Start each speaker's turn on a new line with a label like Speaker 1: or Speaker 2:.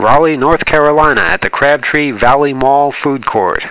Speaker 1: Raleigh, North Carolina at the Crabtree Valley Mall Food Court.